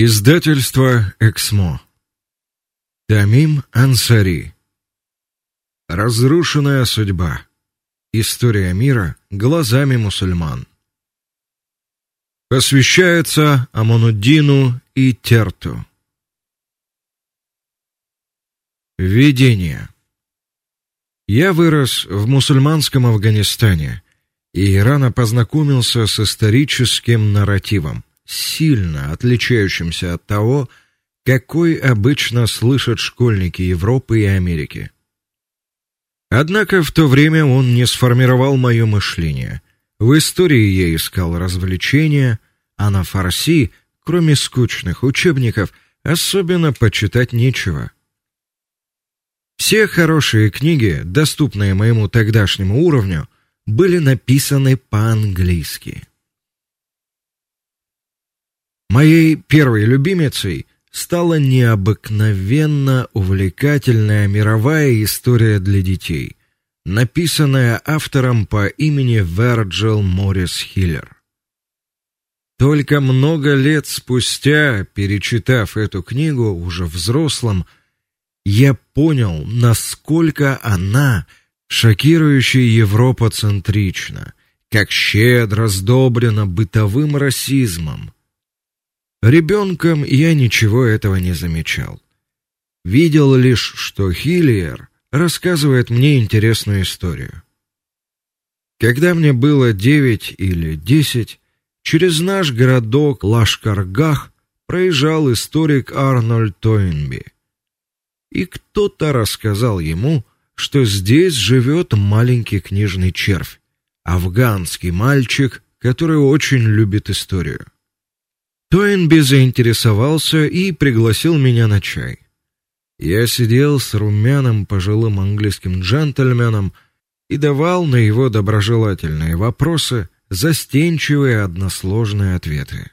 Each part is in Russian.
Издательство Эксмо. Тамим Ансари. Разрушенная судьба. История мира глазами мусульман. Посвящается Амонуддину и Терту. Введение. Я вырос в мусульманском Афганистане и рано познакомился с историческим нарративом сильно отличающимся от того, какой обычно слышат школьники Европы и Америки. Однако в то время он не сформировал мое мышление. В истории я искал развлечения, а на фарси, кроме скучных учебников, особенно почитать нечего. Все хорошие книги, доступные моему тогдашнему уровню, были написаны по-английски. Моей первой любимицей стала необыкновенно увлекательная мировая история для детей, написанная автором по имени Верджил Моррис Хиллер. Только много лет спустя, перечитав эту книгу уже взрослым, я понял, насколько она шокирующе европоцентрична, как щедро сдобрена бытовым расизмом Ребенком я ничего этого не замечал. Видел лишь, что Хиллер рассказывает мне интересную историю. Когда мне было девять или десять, через наш городок Лашкаргах проезжал историк Арнольд Тойнби. И кто-то рассказал ему, что здесь живет маленький книжный червь, афганский мальчик, который очень любит историю. Тойнби заинтересовался и пригласил меня на чай. Я сидел с румяным пожилым английским джентльменом и давал на его доброжелательные вопросы застенчивые односложные ответы.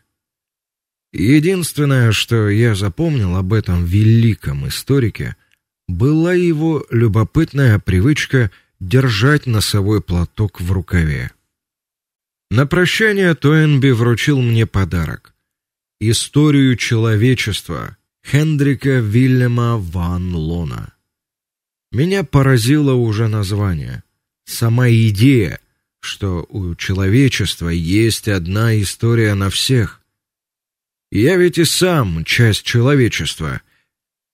Единственное, что я запомнил об этом великом историке, была его любопытная привычка держать носовой платок в рукаве. На прощание Тойнби вручил мне подарок Историю человечества Хендрика Вильяма ван Лона. Меня поразило уже название, сама идея, что у человечества есть одна история на всех. Я ведь и сам часть человечества.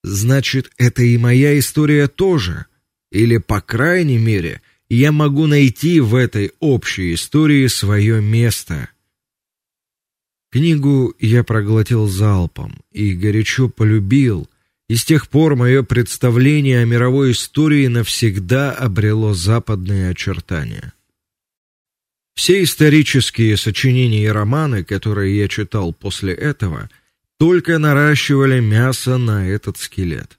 Значит, это и моя история тоже, или по крайней мере, я могу найти в этой общей истории свое место. Книгу я проглотил залпом и горячо полюбил, и с тех пор мое представление о мировой истории навсегда обрело западные очертания. Все исторические сочинения и романы, которые я читал после этого, только наращивали мясо на этот скелет.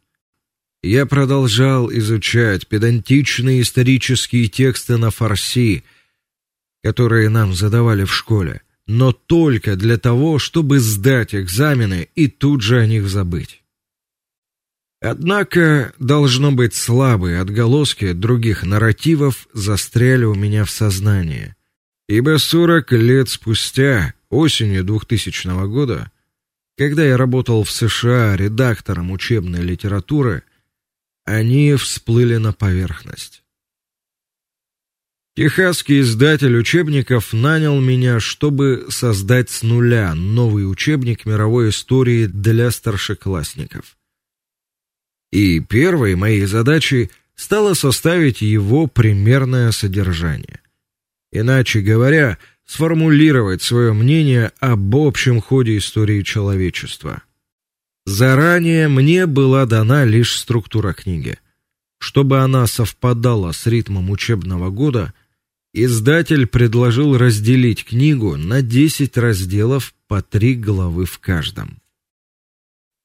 Я продолжал изучать педантичные исторические тексты на фарси, которые нам задавали в школе но только для того, чтобы сдать экзамены и тут же о них забыть. Однако, должно быть, слабые отголоски других нарративов застряли у меня в сознании. Ибо сорок лет спустя, осенью 2000 года, когда я работал в США редактором учебной литературы, они всплыли на поверхность. Техасский издатель учебников нанял меня, чтобы создать с нуля новый учебник мировой истории для старшеклассников. И первой моей задачей стало составить его примерное содержание. Иначе говоря, сформулировать свое мнение об общем ходе истории человечества. Заранее мне была дана лишь структура книги. Чтобы она совпадала с ритмом учебного года, Издатель предложил разделить книгу на 10 разделов по три главы в каждом.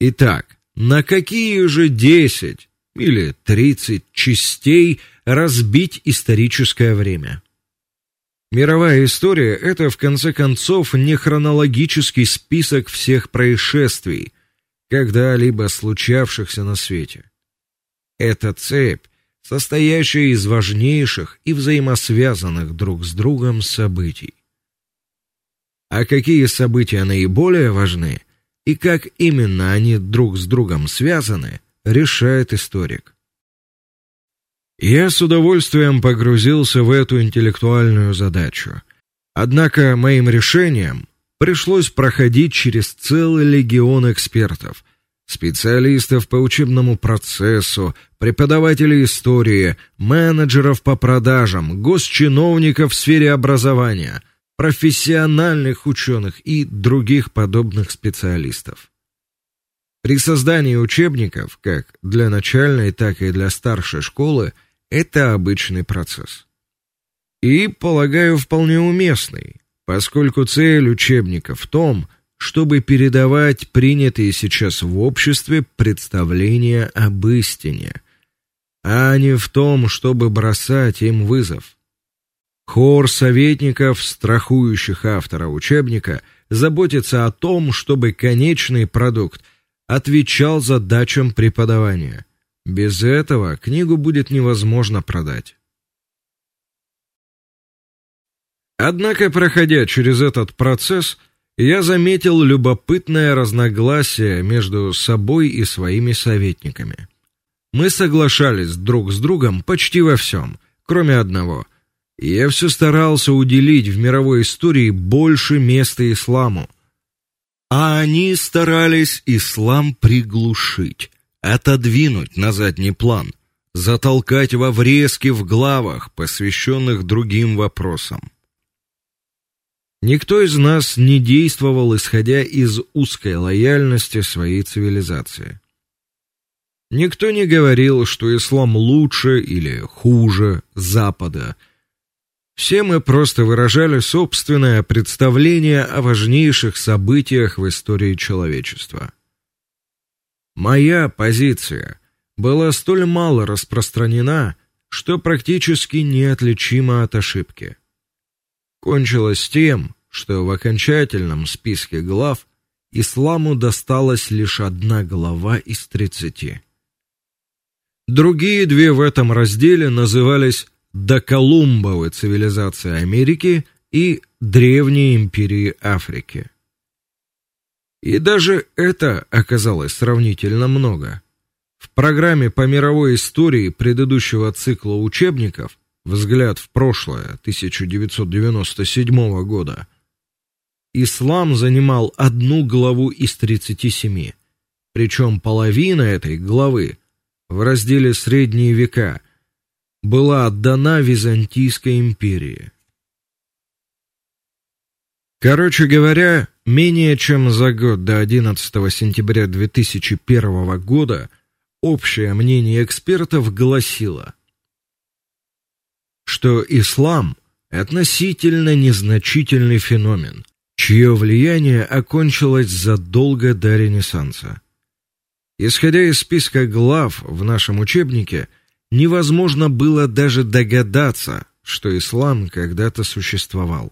Итак, на какие же 10 или 30 частей разбить историческое время? Мировая история это в конце концов не хронологический список всех происшествий, когда-либо случавшихся на свете. Это цепь состоящая из важнейших и взаимосвязанных друг с другом событий. А какие события наиболее важны, и как именно они друг с другом связаны, решает историк. Я с удовольствием погрузился в эту интеллектуальную задачу. Однако моим решением пришлось проходить через целый легион экспертов, специалистов по учебному процессу, преподавателей истории, менеджеров по продажам, госчиновников в сфере образования, профессиональных ученых и других подобных специалистов. При создании учебников, как для начальной, так и для старшей школы, это обычный процесс. И, полагаю, вполне уместный, поскольку цель учебника в том, чтобы передавать принятые сейчас в обществе представления об истине, а не в том, чтобы бросать им вызов. Хор советников, страхующих автора учебника, заботится о том, чтобы конечный продукт отвечал задачам преподавания. Без этого книгу будет невозможно продать. Однако, проходя через этот процесс, я заметил любопытное разногласие между собой и своими советниками. Мы соглашались друг с другом почти во всем, кроме одного — я все старался уделить в мировой истории больше места исламу. А они старались ислам приглушить, отодвинуть на задний план, затолкать во врезки в главах, посвященных другим вопросам. Никто из нас не действовал исходя из узкой лояльности своей цивилизации. Никто не говорил, что ислам лучше или хуже Запада – все мы просто выражали собственное представление о важнейших событиях в истории человечества. Моя позиция была столь мало распространена, что практически неотличима от ошибки. Кончилось тем, что в окончательном списке глав исламу досталась лишь одна глава из тридцати. Другие две в этом разделе назывались до Колумбовой цивилизации Америки и древней империи Африки. И даже это оказалось сравнительно много. В программе по мировой истории предыдущего цикла учебников Взгляд в прошлое 1997 года ислам занимал одну главу из 37, причем половина этой главы в разделе Средние века была отдана Византийской империи. Короче говоря, менее чем за год до 11 сентября 2001 года общее мнение экспертов гласило, что ислам относительно незначительный феномен, чье влияние окончилось задолго до Ренессанса. Исходя из списка глав в нашем учебнике, невозможно было даже догадаться, что ислам когда-то существовал.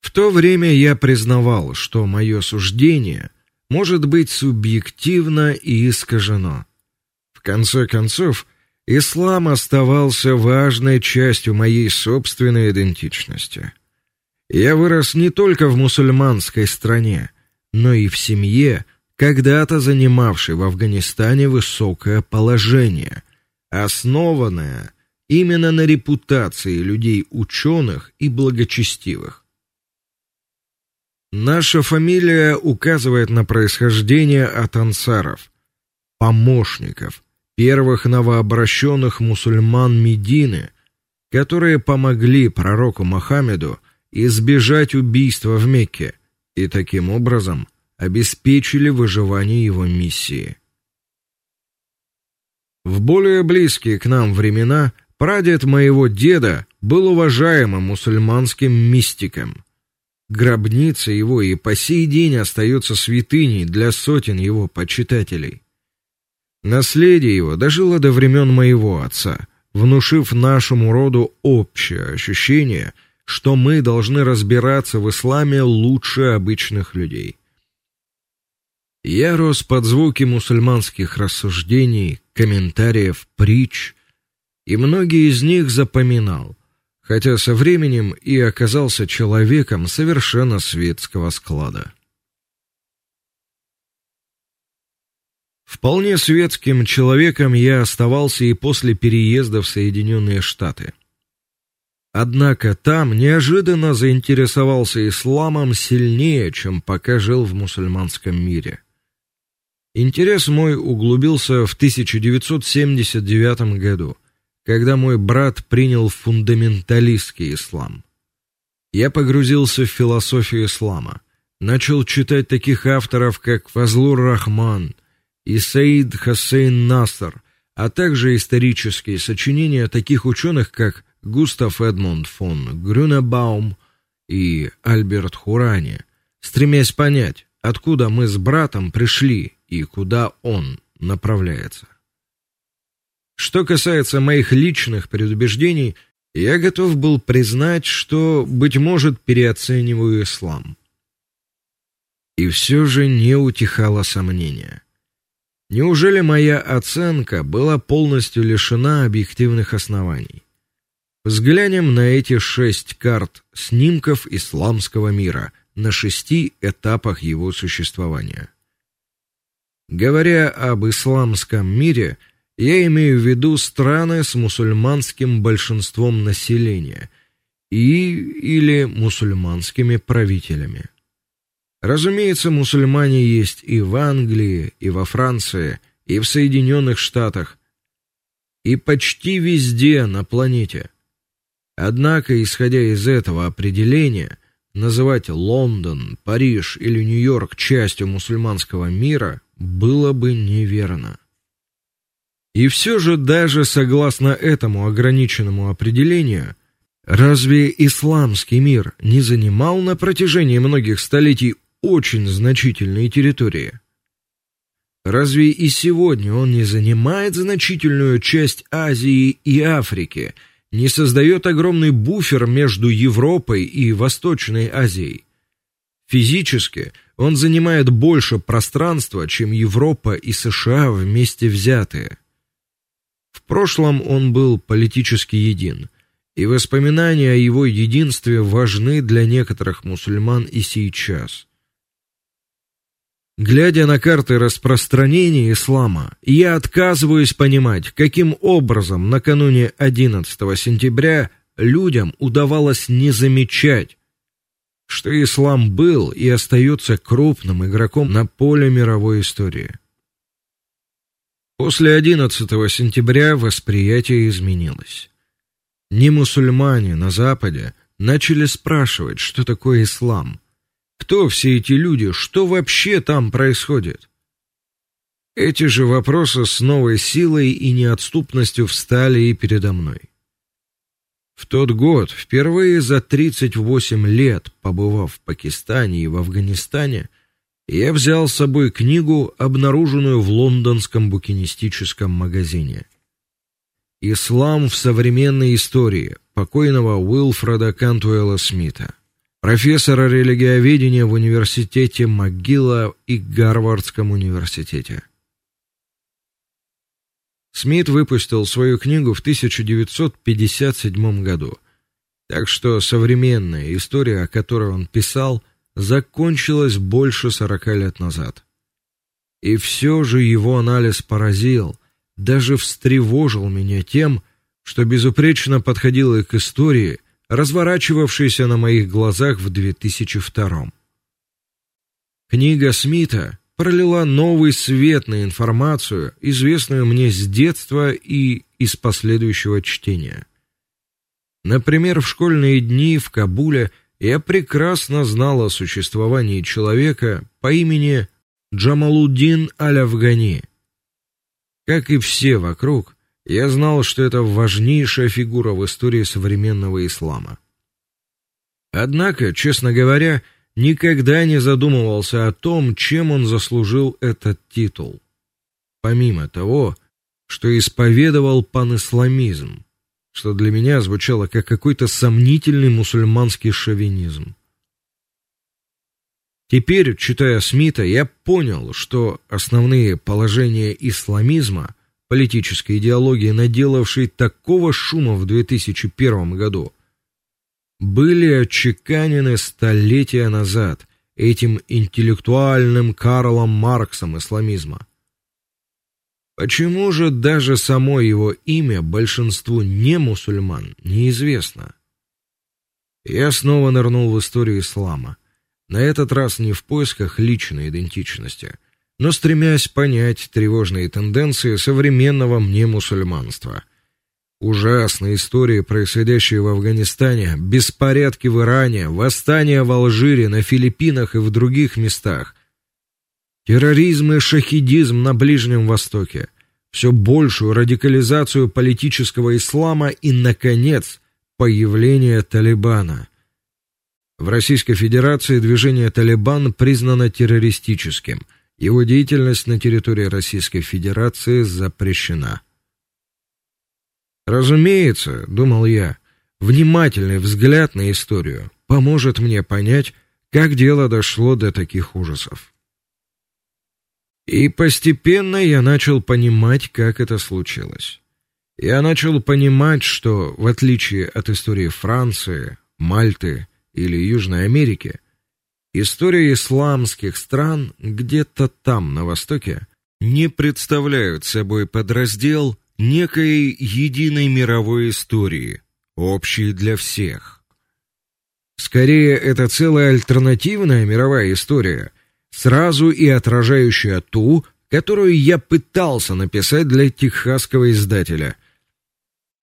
В то время я признавал, что мое суждение может быть субъективно и искажено. В конце концов, ислам оставался важной частью моей собственной идентичности. Я вырос не только в мусульманской стране, но и в семье, когда-то занимавший в Афганистане высокое положение, основанное именно на репутации людей ученых и благочестивых. Наша фамилия указывает на происхождение от ансаров, помощников, первых новообращенных мусульман Медины, которые помогли пророку Мухаммеду избежать убийства в Мекке и таким образом обеспечили выживание его миссии. В более близкие к нам времена прадед моего деда был уважаемым мусульманским мистиком. Гробница его и по сей день остается святыней для сотен его почитателей. Наследие его дожило до времен моего отца, внушив нашему роду общее ощущение, что мы должны разбираться в исламе лучше обычных людей. Я рос под звуки мусульманских рассуждений, комментариев, притч, и многие из них запоминал, хотя со временем и оказался человеком совершенно светского склада. Вполне светским человеком я оставался и после переезда в Соединенные Штаты. Однако там неожиданно заинтересовался исламом сильнее, чем пока жил в мусульманском мире. Интерес мой углубился в 1979 году, когда мой брат принял фундаменталистский ислам. Я погрузился в философию ислама, начал читать таких авторов, как Фазлур Рахман, и Саид Хасейн Наср, а также исторические сочинения таких ученых, как Густав Эдмунд фон Грюнебаум и Альберт Хурани, стремясь понять, откуда мы с братом пришли и куда он направляется. Что касается моих личных предубеждений, я готов был признать, что быть может, переоцениваю ислам. И все же не утихало сомнение. Неужели моя оценка была полностью лишена объективных оснований? Взглянем на эти шесть карт снимков исламского мира на шести этапах его существования. Говоря об исламском мире, я имею в виду страны с мусульманским большинством населения и или мусульманскими правителями. Разумеется, мусульмане есть и в Англии, и во Франции, и в Соединенных Штатах, и почти везде на планете. Однако, исходя из этого определения, называть Лондон, Париж или Нью-Йорк частью мусульманского мира было бы неверно. И все же даже согласно этому ограниченному определению, разве исламский мир не занимал на протяжении многих столетий очень значительные территории. Разве и сегодня он не занимает значительную часть Азии и Африки, не создает огромный буфер между Европой и Восточной Азией? Физически он занимает больше пространства, чем Европа и США вместе взятые. В прошлом он был политически един, и воспоминания о его единстве важны для некоторых мусульман и сейчас. Глядя на карты распространения ислама, я отказываюсь понимать, каким образом накануне 11 сентября людям удавалось не замечать, что ислам был и остается крупным игроком на поле мировой истории. После 11 сентября восприятие изменилось. Не мусульмане на западе начали спрашивать, что такое ислам, кто все эти люди? Что вообще там происходит? Эти же вопросы с новой силой и неотступностью встали и передо мной. В тот год, впервые за 38 лет, побывав в Пакистане и в Афганистане, я взял с собой книгу, обнаруженную в лондонском букинистическом магазине. Ислам в современной истории покойного Уилфреда Кантуэлла Смита профессора религиоведения в университете МcGill и Гарвардском университете. Смит выпустил свою книгу в 1957 году. Так что современная история, о которой он писал, закончилась больше 40 лет назад. И все же его анализ поразил, даже встревожил меня тем, что безупречно подходил к истории разворачивавшийся на моих глазах в 2002. Книга Смита пролила новый свет на информацию, известную мне с детства и из последующего чтения. Например, в школьные дни в Кабуле я прекрасно знал о существовании человека по имени Джамалуддин Аль-Афгани. Как и все вокруг, я знал, что это важнейшая фигура в истории современного ислама. Однако, честно говоря, никогда не задумывался о том, чем он заслужил этот титул. Помимо того, что исповедовал панисламизм, что для меня звучало как какой-то сомнительный мусульманский шовинизм. Теперь, читая Смита, я понял, что основные положения исламизма политической идеологии, наделавшей такого шума в 2001 году, были отчеканены столетия назад этим интеллектуальным Карлом Марксом исламизма. Почему же даже само его имя большинству не мусульман неизвестно? Я снова нырнул в историю ислама. На этот раз не в поисках личной идентичности, но стремясь понять тревожные тенденции современного мне мусульманства. Ужасные истории, происходящие в Афганистане, беспорядки в Иране, восстания в Алжире, на Филиппинах и в других местах, терроризм и шахидизм на Ближнем Востоке, все большую радикализацию политического ислама и наконец появление Талибана. В Российской Федерации движение Талибан признано террористическим. Его деятельность на территории Российской Федерации запрещена. Разумеется, думал я, внимательный взгляд на историю поможет мне понять, как дело дошло до таких ужасов. И постепенно я начал понимать, как это случилось. Я начал понимать, что в отличие от истории Франции, Мальты или Южной Америки, история исламских стран где-то там на востоке не представляют собой подраздел некой единой мировой истории, общей для всех. Скорее это целая альтернативная мировая история, сразу и отражающая ту, которую я пытался написать для техасского издателя.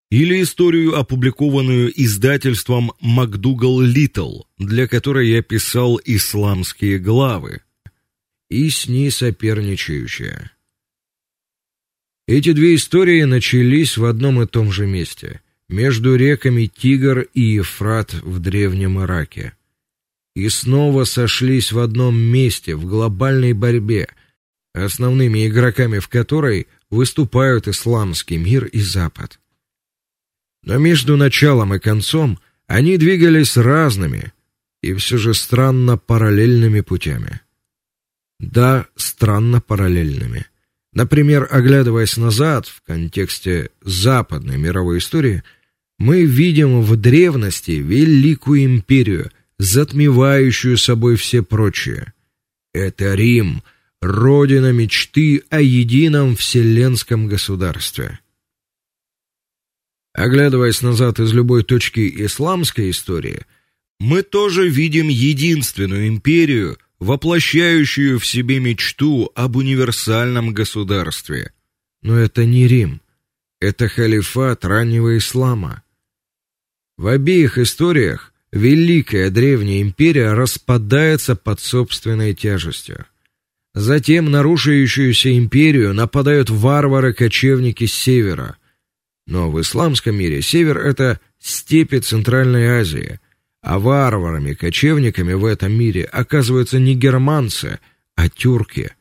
Или историю, опубликованную издательством МакДугал Литл, для которой я писал исламские главы, и с ней соперничающая. Эти две истории начались в одном и том же месте, между реками Тигр и Ефрат в древнем Ираке и снова сошлись в одном месте в глобальной борьбе, основными игроками в которой выступают исламский мир и Запад. Но между началом и концом они двигались разными и все же странно параллельными путями. Да, странно параллельными. Например, оглядываясь назад в контексте западной мировой истории, мы видим в древности великую империю, затмевающую собой все прочие. Это Рим, родина мечты о едином вселенском государстве. Оглядываясь назад из любой точки исламской истории, мы тоже видим единственную империю, воплощающую в себе мечту об универсальном государстве. Но это не Рим, это халифат раннего ислама. В обеих историях Великая древняя империя распадается под собственной тяжестью. Затем на рушающуюся империю нападают варвары-кочевники с севера. Но в исламском мире север это степи Центральной Азии, а варварами-кочевниками в этом мире оказываются не германцы, а тюрки.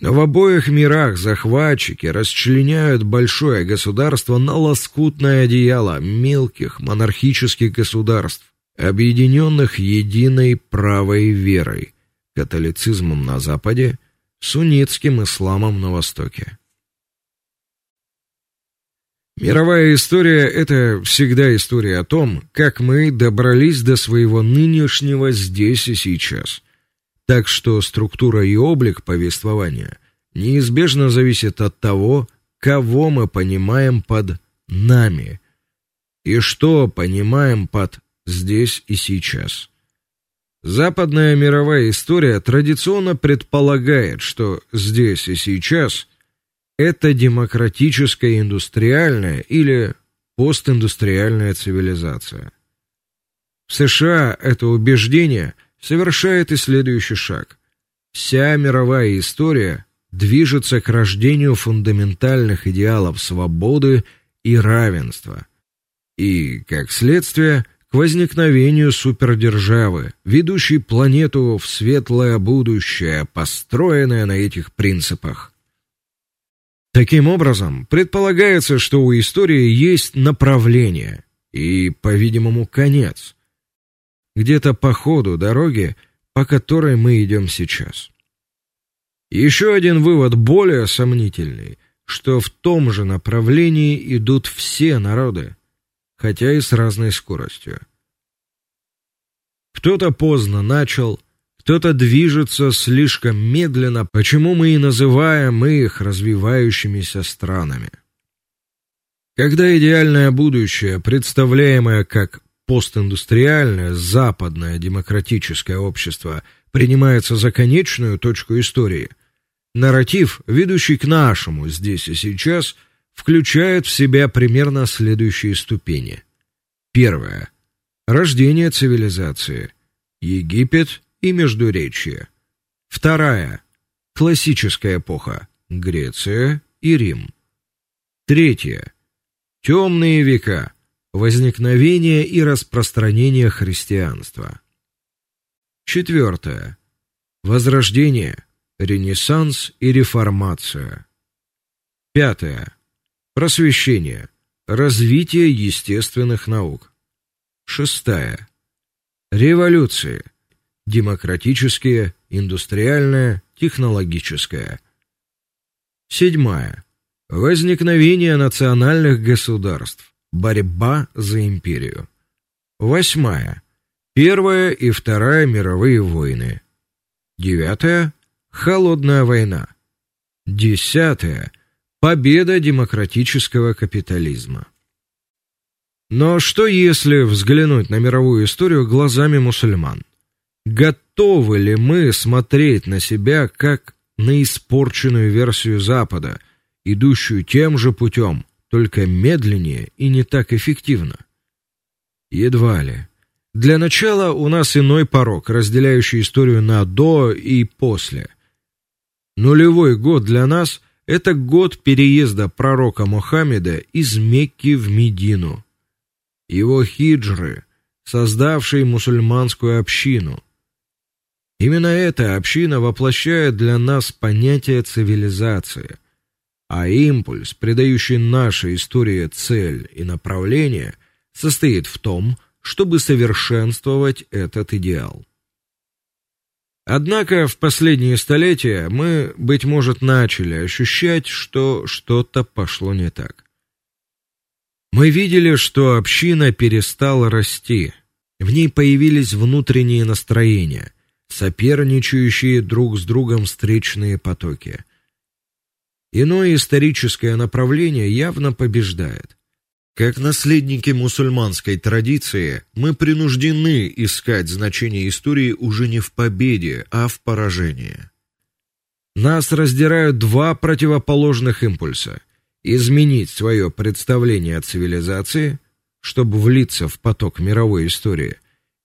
Но в обоих мирах захватчики расчленяют большое государство на лоскутное одеяло мелких монархических государств объединенных единой правой верой, католицизмом на западе, суннитским исламом на востоке. Мировая история это всегда история о том, как мы добрались до своего нынешнего здесь и сейчас. Так что структура и облик повествования неизбежно зависит от того, кого мы понимаем под нами и что понимаем под здесь и сейчас. Западная мировая история традиционно предполагает, что здесь и сейчас это демократическая индустриальная или постиндустриальная цивилизация. В США это убеждение совершает и следующий шаг. Вся мировая история движется к рождению фундаментальных идеалов свободы и равенства. И, как следствие, к возникновению супердержавы, ведущей планету в светлое будущее, построенное на этих принципах. Таким образом, предполагается, что у истории есть направление и, по-видимому, конец. Где-то по ходу дороги, по которой мы идем сейчас. Еще один вывод более сомнительный, что в том же направлении идут все народы хотя и с разной скоростью. Кто-то поздно начал, Кто-то движется слишком медленно, почему мы и называем их развивающимися странами. Когда идеальное будущее, представляемое как постиндустриальное западное демократическое общество, принимается за конечную точку истории, нарратив, ведущий к нашему здесь и сейчас, включает в себя примерно следующие ступени. Первое рождение цивилизации. Египет и Междуречье. Вторая классическая эпоха. Греция и Рим. Третья темные века. Возникновение и распространение христианства. Четвертое. Возрождение, Ренессанс и реформация. Пятое. Просвещение, развитие естественных наук. Шестая. Революции. Демократические, индустриальная, технологическая. Седьмая. Возникновение национальных государств. Борьба за империю. Восьмая. Первая и Вторая мировые войны. Девятая. Холодная война. Десятая. Победа демократического капитализма. Но что если взглянуть на мировую историю глазами мусульман? Готовы ли мы смотреть на себя как на испорченную версию Запада, идущую тем же путем, только медленнее и не так эффективно? Едва ли. Для начала у нас иной порог, разделяющий историю на до и после. Нулевой год для нас это год переезда пророка Мухаммеда из Мекки в Медину его хиджры, создавшей мусульманскую общину. Именно эта община воплощает для нас понятие цивилизации, а импульс, придающий нашей истории цель и направление, состоит в том, чтобы совершенствовать этот идеал. Однако в последние столетия мы быть может начали ощущать, что что-то пошло не так. Мы видели, что община перестала расти. В ней появились внутренние настроения, соперничающие друг с другом встречные потоки. Иное историческое направление явно побеждает. Как наследники мусульманской традиции, мы принуждены искать значение истории уже не в победе, а в поражении. Нас раздирают два противоположных импульса изменить свое представление о цивилизации, чтобы влиться в поток мировой истории,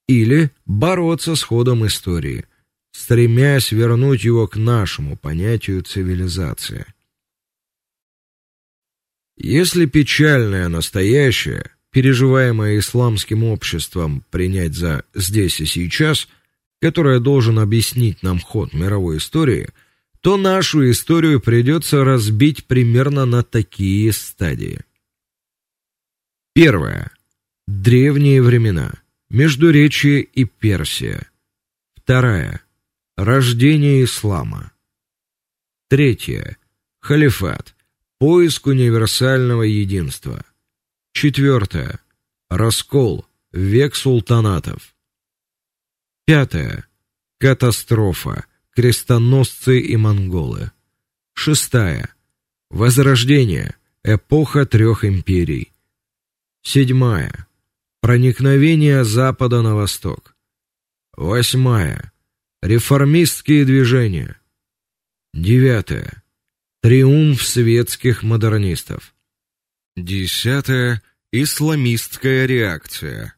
или бороться с ходом истории, стремясь вернуть его к нашему понятию цивилизация. Если печальное настоящее, переживаемое исламским обществом, принять за здесь и сейчас, которое должен объяснить нам ход мировой истории – то нашу историю придется разбить примерно на такие стадии. Первое. Древние времена. Междуречье и Персия. Вторая. Рождение ислама. Третье. Халифат. Поиск универсального единства. Четвертое. Раскол. Век султанатов. Пятое. Катастрофа крестоносцы и монголы. Шестая. Возрождение. Эпоха трех империй. Седьмая. Проникновение Запада на Восток. Восьмая. Реформистские движения. Девятая. Триумф светских модернистов. Десятая. Исламистская реакция.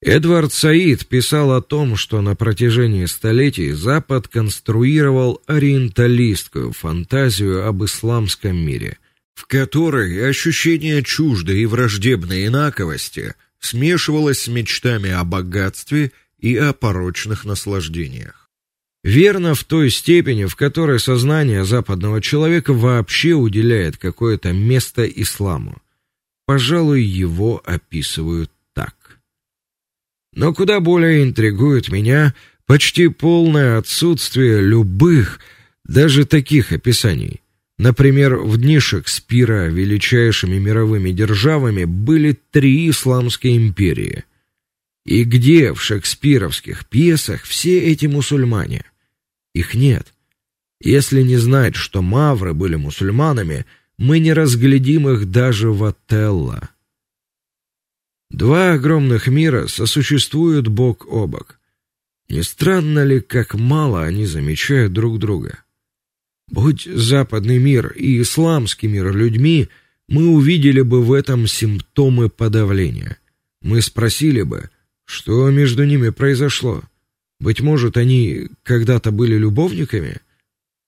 Эдвард Саид писал о том, что на протяжении столетий Запад конструировал ориенталистскую фантазию об исламском мире, в которой ощущение чуждой и враждебной инаковости смешивалось с мечтами о богатстве и о порочных наслаждениях. Верно в той степени, в которой сознание западного человека вообще уделяет какое-то место исламу. Пожалуй, его описывают но куда более интригует меня почти полное отсутствие любых, даже таких описаний. Например, в дни Шекспира величайшими мировыми державами были три исламские империи. И где в шекспировских пьесах все эти мусульмане? Их нет. Если не знать, что мавры были мусульманами, мы не разглядим их даже в Отелло. Два огромных мира сосуществуют бок о бок. Не странно ли, как мало они замечают друг друга? Будь западный мир и исламский мир людьми, мы увидели бы в этом симптомы подавления. Мы спросили бы, что между ними произошло. Быть может, они когда-то были любовниками,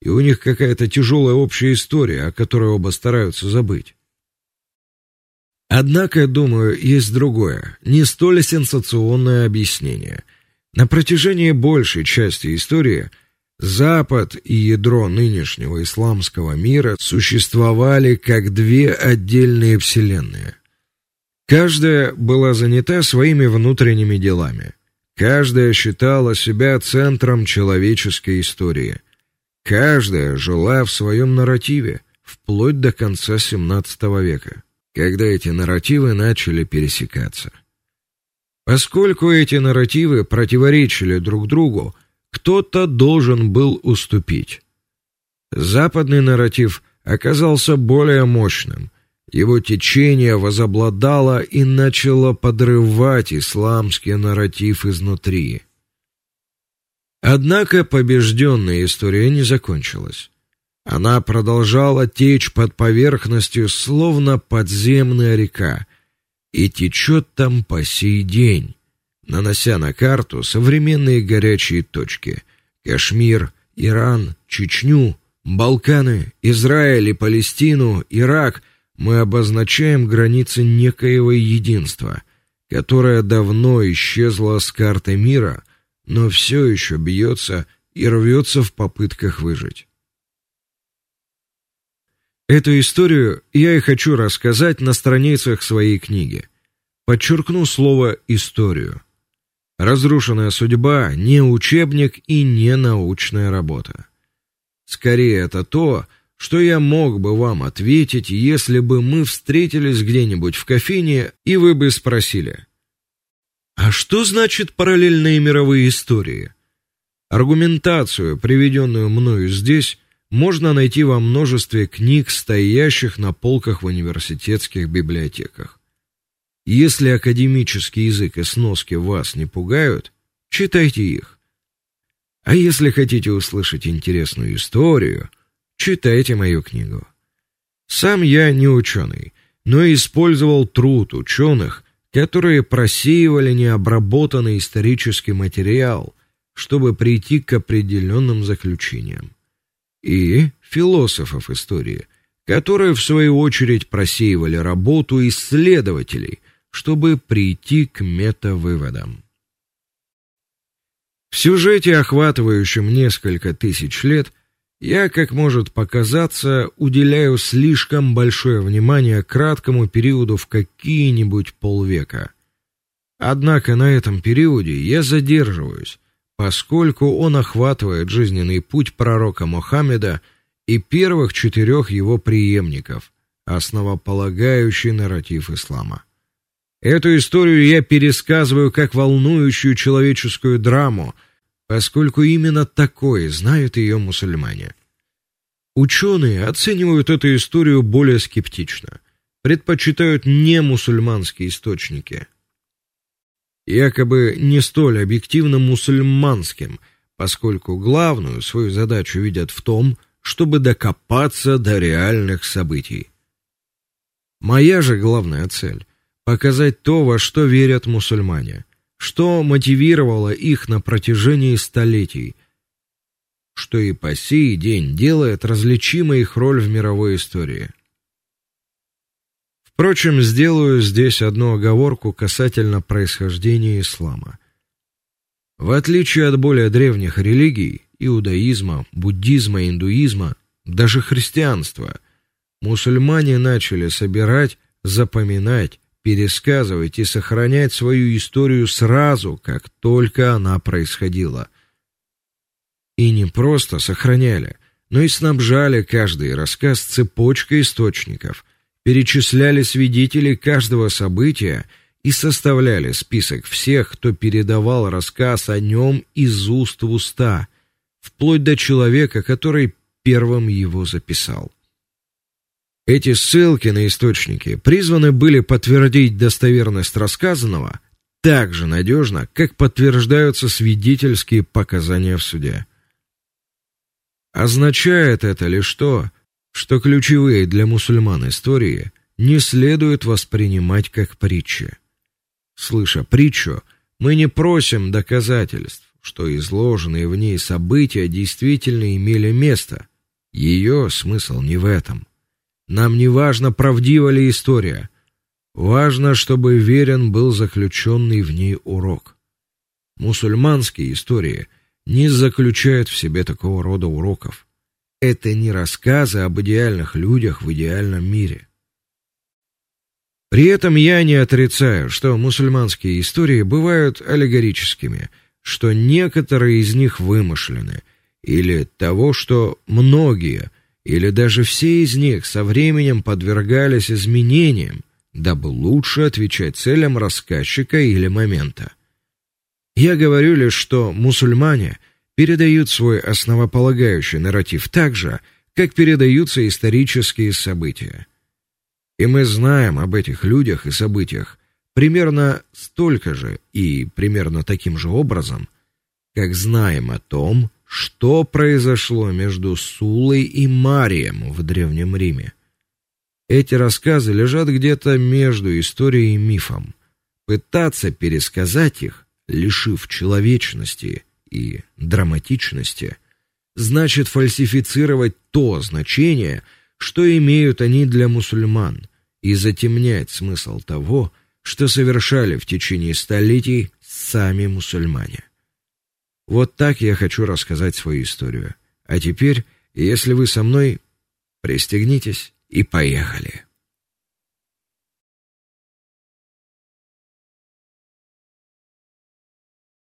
и у них какая-то тяжелая общая история, о которой оба стараются забыть. Однако, думаю, есть другое, не столь сенсационное объяснение. На протяжении большей части истории Запад и ядро нынешнего исламского мира существовали как две отдельные вселенные. Каждая была занята своими внутренними делами. Каждая считала себя центром человеческой истории. Каждая жила в своем нарративе вплоть до конца XVII века, когда эти нарративы начали пересекаться. Поскольку эти нарративы противоречили друг другу, кто-то должен был уступить. Западный нарратив оказался более мощным. Его течение возобладало и начало подрывать исламский нарратив изнутри. Однако побежденная история не закончилась. Она продолжала течь под поверхностью, словно подземная река, и течет там по сей день, нанося на карту современные горячие точки: Кашмир, Иран, Чечню, Балканы, Израиль и Палестину, Ирак. Мы обозначаем границы некоего единства, которое давно исчезло с карты мира, но все еще бьется и рвется в попытках выжить. Эту историю я и хочу рассказать на страницах своей книги. Подчеркну слово историю. Разрушенная судьба не учебник и не научная работа. Скорее это то, что я мог бы вам ответить, если бы мы встретились где-нибудь в кофейне, и вы бы спросили: "А что значит параллельные мировые истории?" Аргументацию, приведенную мною здесь, можно найти во множестве книг, стоящих на полках в университетских библиотеках. Если академический язык и сноски вас не пугают, читайте их. А если хотите услышать интересную историю, читайте мою книгу. Сам я не ученый, но использовал труд ученых, которые просеивали необработанный исторический материал, чтобы прийти к определенным заключениям. И философов истории, которые в свою очередь просеивали работу исследователей – чтобы прийти к метавыводам. В сюжете, охватывающем несколько тысяч лет, я, как может показаться, уделяю слишком большое внимание краткому периоду в какие-нибудь полвека. Однако на этом периоде я задерживаюсь, поскольку он охватывает жизненный путь пророка Мухаммеда и первых четырех его преемников, основополагающий нарратив ислама. Эту историю я пересказываю как волнующую человеческую драму, поскольку именно такой знают ее мусульмане. Ученые оценивают эту историю более скептично, предпочитают не мусульманские источники. Якобы не столь объективно мусульманским, поскольку главную свою задачу видят в том, чтобы докопаться до реальных событий. Моя же главная цель показать то, во что верят мусульмане, что мотивировало их на протяжении столетий, что и по сей день делает различимой их роль в мировой истории. Впрочем, сделаю здесь одну оговорку касательно происхождения ислама. В отличие от более древних религий иудаизма, буддизма, индуизма, даже христианства, мусульмане начали собирать, запоминать пересказывать и сохранять свою историю сразу, как только она происходила. И не просто сохраняли, но и снабжали каждый рассказ цепочкой источников, перечисляли свидетелей каждого события и составляли список всех, кто передавал рассказ о нем из уст в уста, вплоть до человека, который первым его записал. Эти ссылки на источники призваны были подтвердить достоверность рассказанного так же надежно, как подтверждаются свидетельские показания в суде. Означает это лишь то, что ключевые для мусульман истории не следует воспринимать как притчи. Слыша притчу, мы не просим доказательств, что изложенные в ней события действительно имели место. Ее смысл не в этом. Нам не важно, правдива ли история. Важно, чтобы верен был заключенный в ней урок. Мусульманские истории не заключают в себе такого рода уроков. Это не рассказы об идеальных людях в идеальном мире. При этом я не отрицаю, что мусульманские истории бывают аллегорическими, что некоторые из них вымышлены, или того, что многие или даже все из них со временем подвергались изменениям, дабы лучше отвечать целям рассказчика или момента. Я говорю лишь, что мусульмане передают свой основополагающий нарратив так же, как передаются исторические события. И мы знаем об этих людях и событиях примерно столько же и примерно таким же образом, как знаем о том, что произошло между Сулой и Марием в древнем Риме. Эти рассказы лежат где-то между историей и мифом. Пытаться пересказать их, лишив человечности и драматичности, значит фальсифицировать то значение, что имеют они для мусульман, и затемнять смысл того, что совершали в течение столетий сами мусульмане. Вот так я хочу рассказать свою историю. А теперь, если вы со мной, пристегнитесь и поехали.